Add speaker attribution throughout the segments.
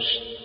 Speaker 1: church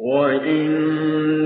Speaker 1: وَإِنَّ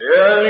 Speaker 1: يا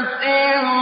Speaker 1: سِمْ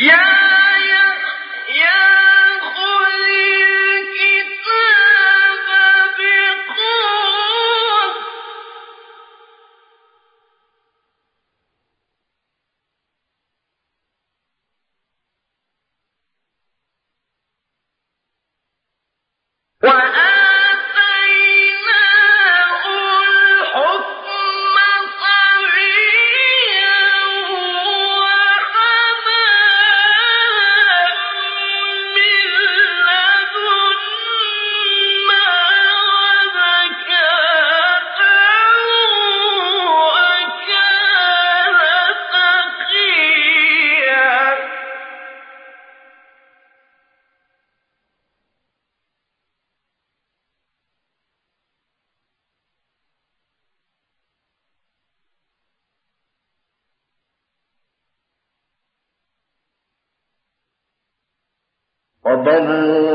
Speaker 1: Yeah! بوالديه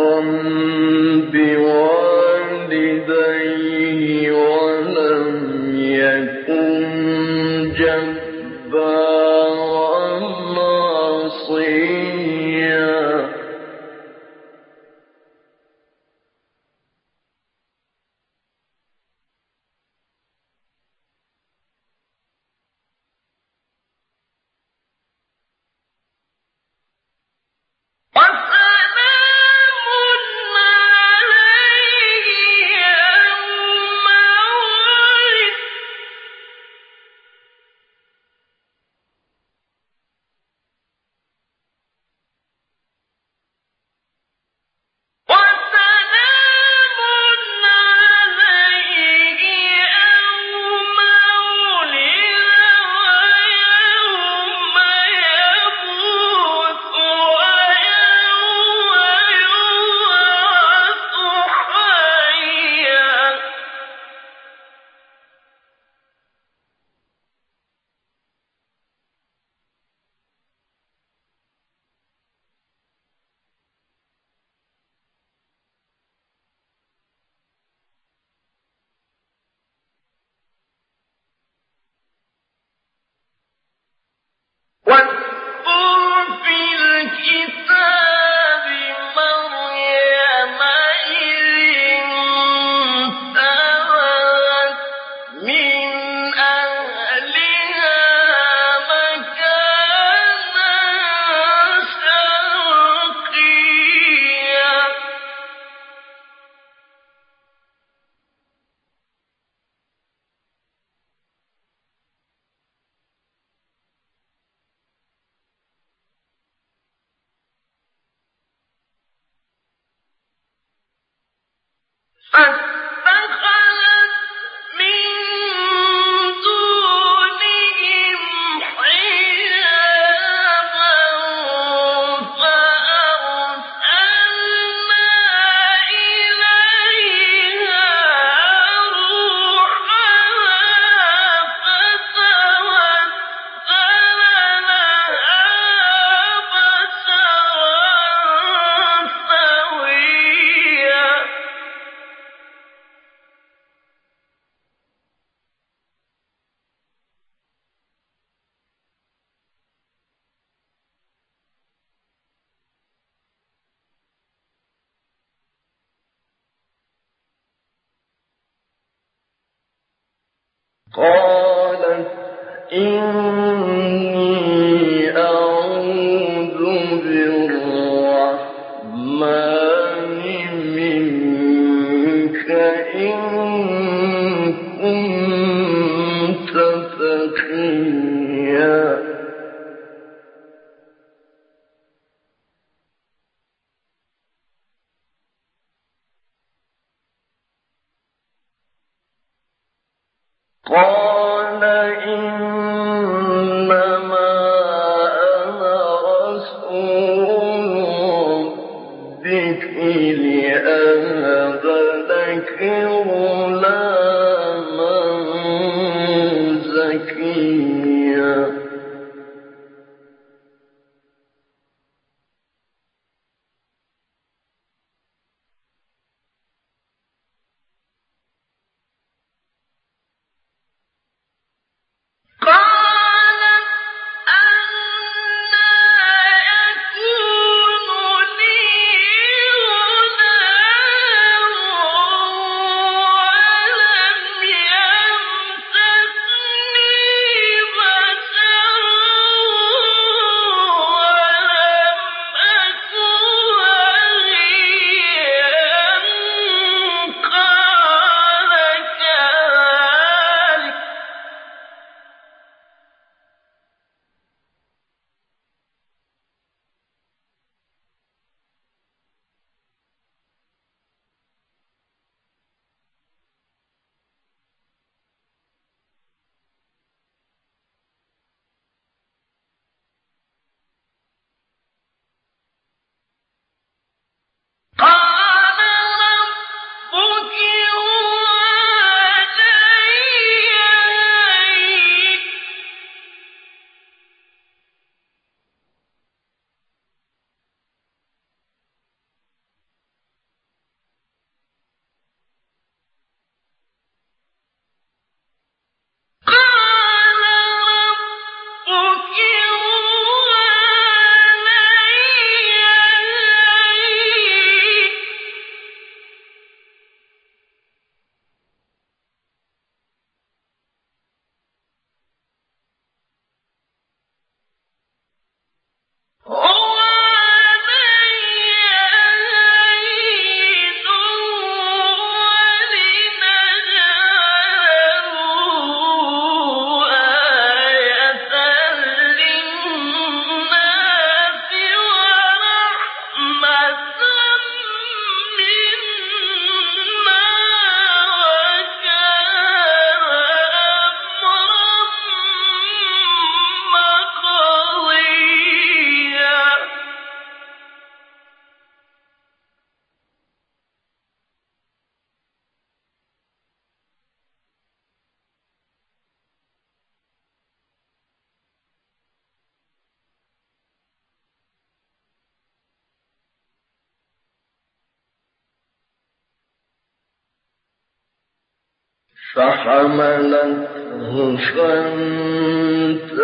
Speaker 1: فحملته فانتبذت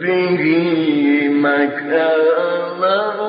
Speaker 1: به مكانا.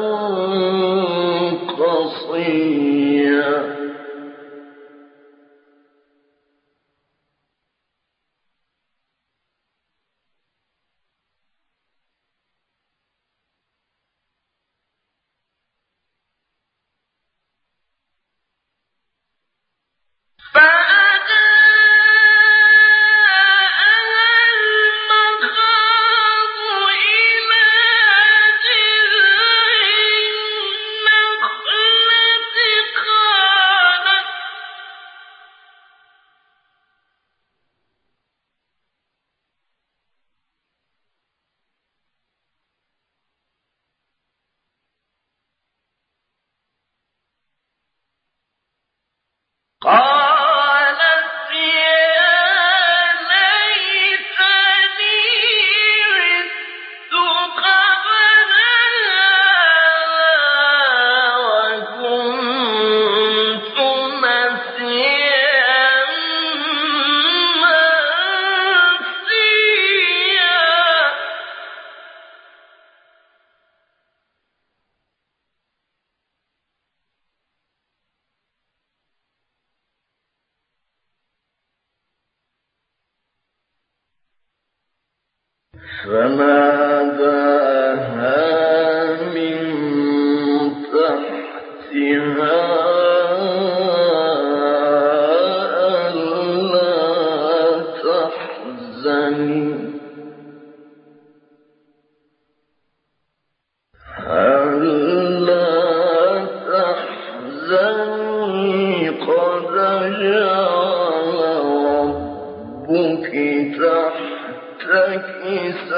Speaker 1: تحتك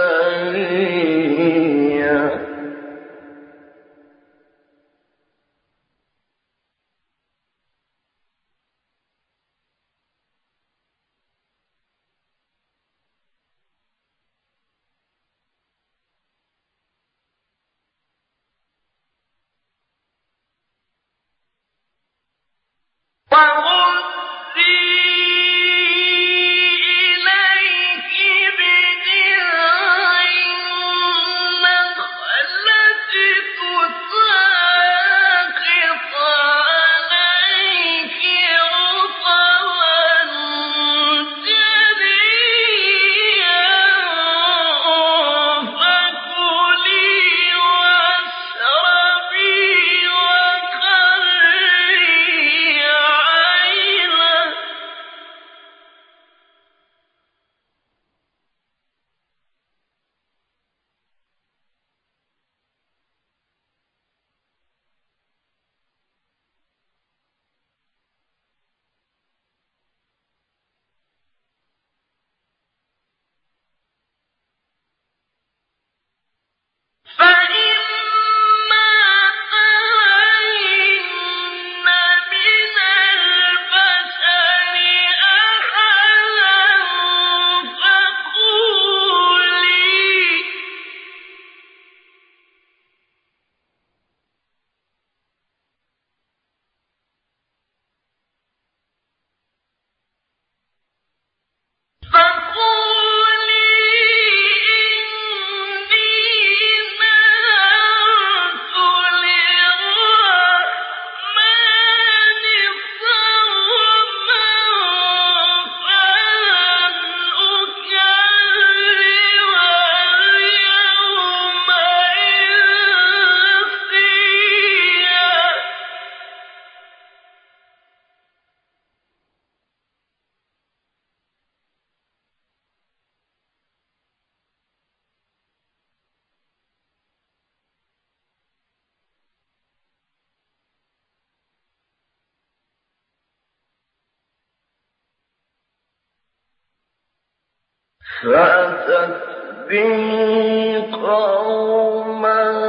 Speaker 1: فأتت به قوما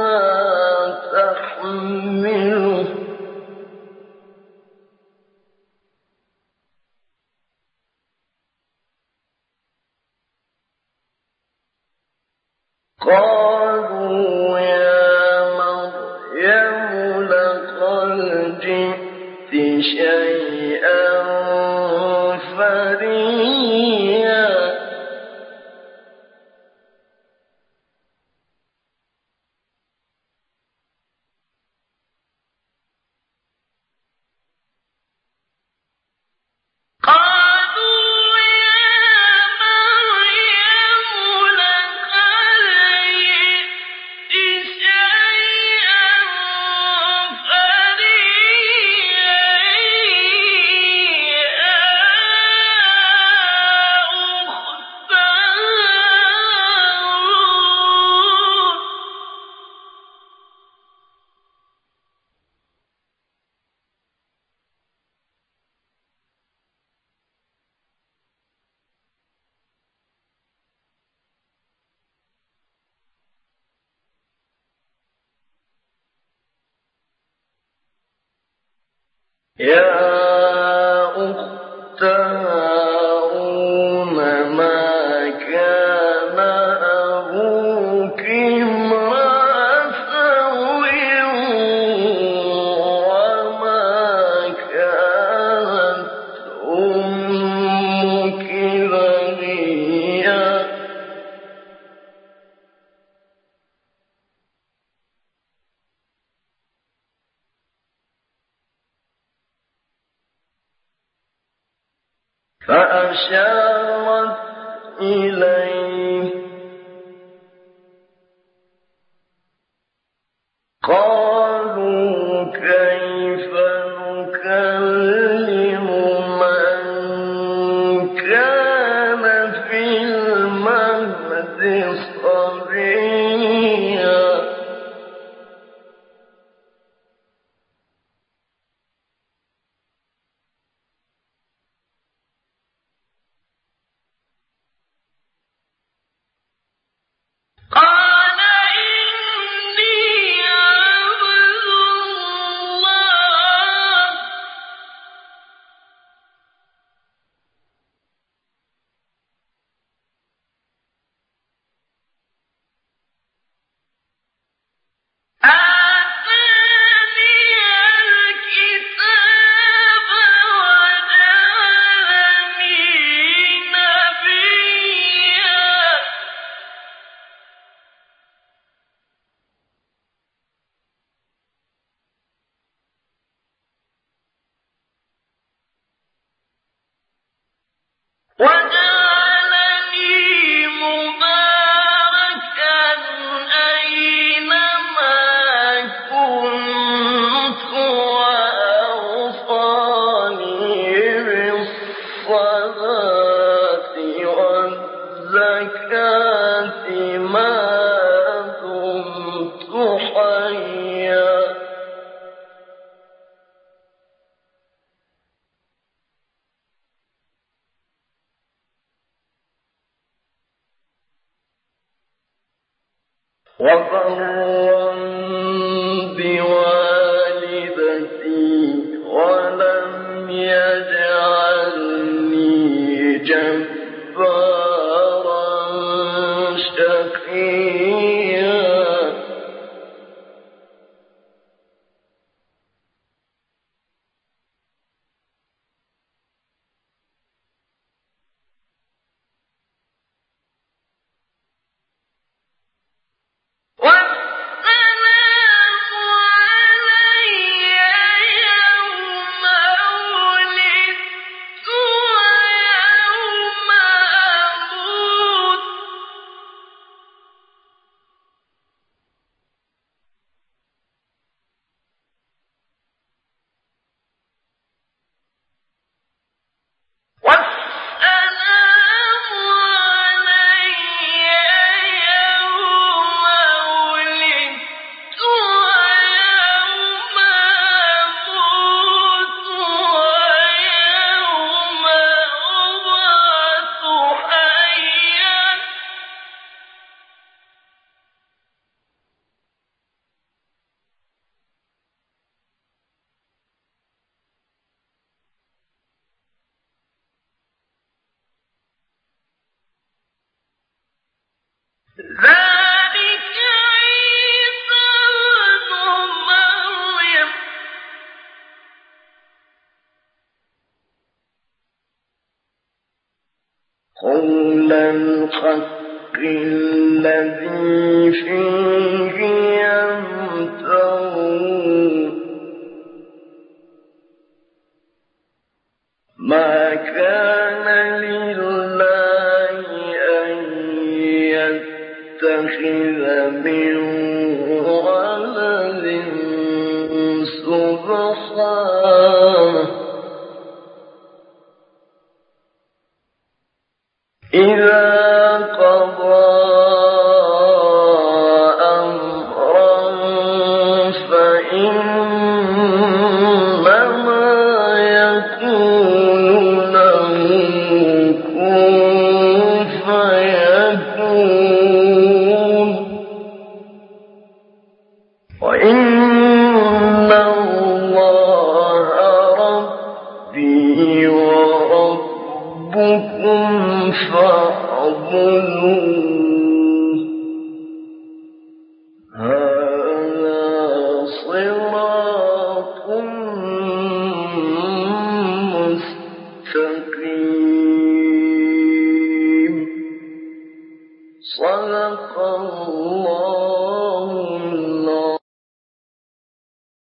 Speaker 1: أمك قول الحق